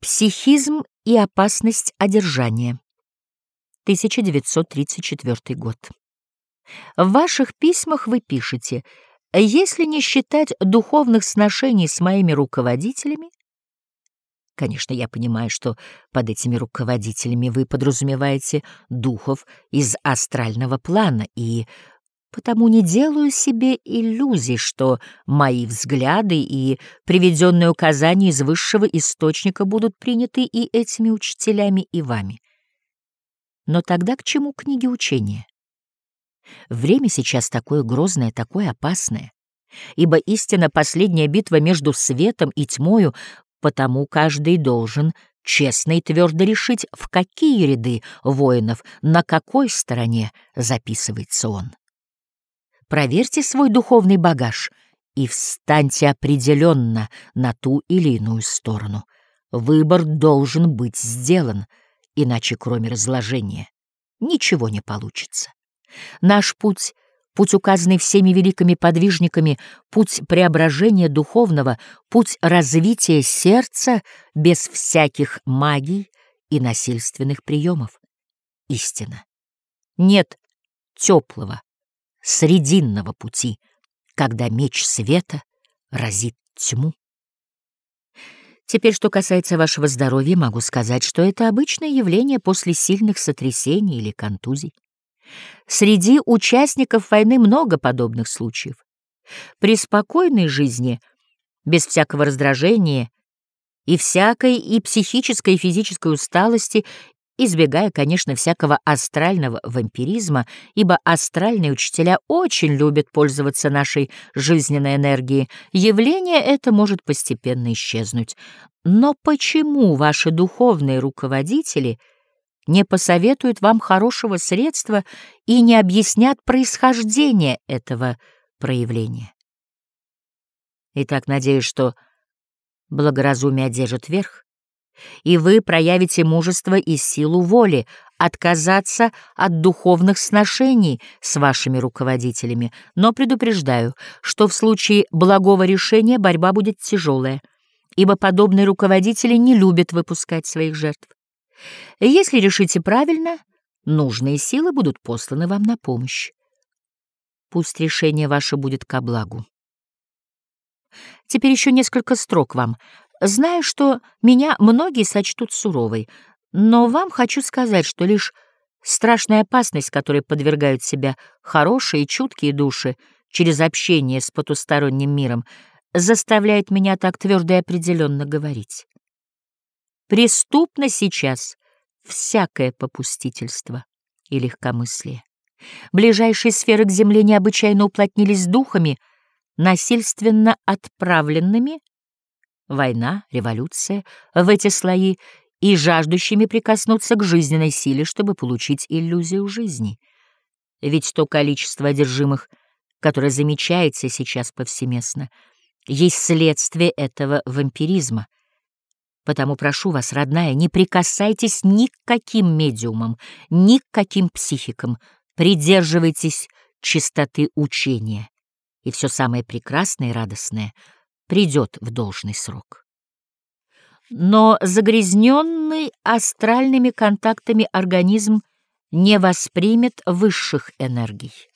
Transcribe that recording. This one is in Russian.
Психизм и опасность одержания. 1934 год. В ваших письмах вы пишете, если не считать духовных сношений с моими руководителями, Конечно, я понимаю, что под этими руководителями вы подразумеваете духов из астрального плана и Потому не делаю себе иллюзий, что мои взгляды и приведенные указания из высшего источника будут приняты и этими учителями, и вами. Но тогда к чему книги учения? Время сейчас такое грозное, такое опасное, ибо истинно последняя битва между светом и тьмою, потому каждый должен честно и твердо решить, в какие ряды воинов, на какой стороне записывается он. Проверьте свой духовный багаж и встаньте определенно на ту или иную сторону. Выбор должен быть сделан, иначе кроме разложения ничего не получится. Наш путь — путь, указанный всеми великими подвижниками, путь преображения духовного, путь развития сердца без всяких магий и насильственных приемов. Истина. Нет теплого, срединного пути, когда меч света разит тьму. Теперь, что касается вашего здоровья, могу сказать, что это обычное явление после сильных сотрясений или контузий. Среди участников войны много подобных случаев. При спокойной жизни, без всякого раздражения и всякой и психической, и физической усталости избегая, конечно, всякого астрального вампиризма, ибо астральные учителя очень любят пользоваться нашей жизненной энергией. Явление это может постепенно исчезнуть. Но почему ваши духовные руководители не посоветуют вам хорошего средства и не объяснят происхождение этого проявления? Итак, надеюсь, что благоразумие одержит верх, и вы проявите мужество и силу воли отказаться от духовных сношений с вашими руководителями, но предупреждаю, что в случае благого решения борьба будет тяжелая, ибо подобные руководители не любят выпускать своих жертв. Если решите правильно, нужные силы будут посланы вам на помощь. Пусть решение ваше будет ко благу. Теперь еще несколько строк вам, Знаю, что меня многие сочтут суровой, но вам хочу сказать, что лишь страшная опасность, которой подвергают себя хорошие и чуткие души через общение с потусторонним миром, заставляет меня так твердо и определенно говорить. Преступно сейчас всякое попустительство и легкомыслие. Ближайшие сферы к земле необычайно уплотнились духами, насильственно отправленными война, революция в эти слои и жаждущими прикоснуться к жизненной силе, чтобы получить иллюзию жизни. Ведь то количество одержимых, которое замечается сейчас повсеместно, есть следствие этого вампиризма. Потому прошу вас, родная, не прикасайтесь ни к каким медиумам, ни к каким психикам, придерживайтесь чистоты учения, и все самое прекрасное и радостное — придет в должный срок. Но загрязненный астральными контактами организм не воспримет высших энергий.